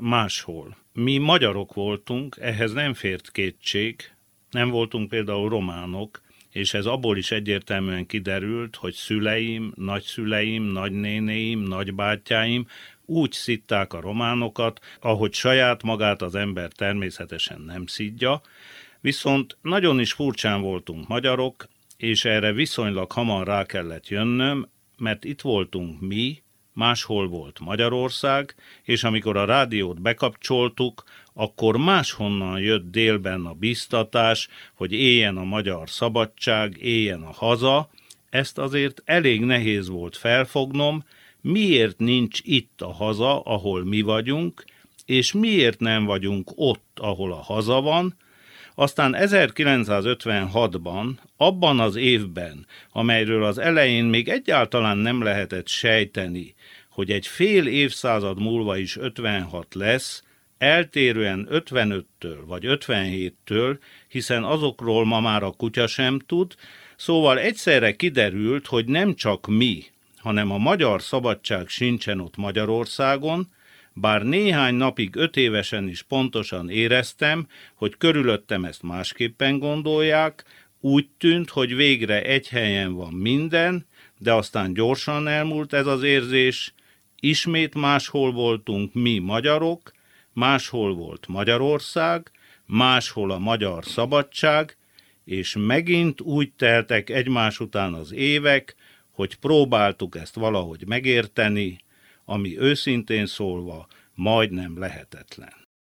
máshol. Mi magyarok voltunk, ehhez nem fért kétség, nem voltunk például románok, és ez abból is egyértelműen kiderült, hogy szüleim, nagyszüleim, nagynénéim, nagybátyáim úgy szitták a románokat, ahogy saját magát az ember természetesen nem szidja, viszont nagyon is furcsán voltunk magyarok, és erre viszonylag hamar rá kellett jönnöm, mert itt voltunk mi, máshol volt Magyarország, és amikor a rádiót bekapcsoltuk, akkor máshonnan jött délben a biztatás, hogy éljen a magyar szabadság, éljen a haza, ezt azért elég nehéz volt felfognom, miért nincs itt a haza, ahol mi vagyunk, és miért nem vagyunk ott, ahol a haza van, aztán 1956-ban, abban az évben, amelyről az elején még egyáltalán nem lehetett sejteni, hogy egy fél évszázad múlva is 56 lesz, eltérően 55-től vagy 57-től, hiszen azokról ma már a kutya sem tud, szóval egyszerre kiderült, hogy nem csak mi, hanem a magyar szabadság sincsen ott Magyarországon, bár néhány napig öt évesen is pontosan éreztem, hogy körülöttem ezt másképpen gondolják, úgy tűnt, hogy végre egy helyen van minden, de aztán gyorsan elmúlt ez az érzés, ismét máshol voltunk mi magyarok, máshol volt Magyarország, máshol a magyar szabadság, és megint úgy teltek egymás után az évek, hogy próbáltuk ezt valahogy megérteni, ami őszintén szólva majdnem lehetetlen.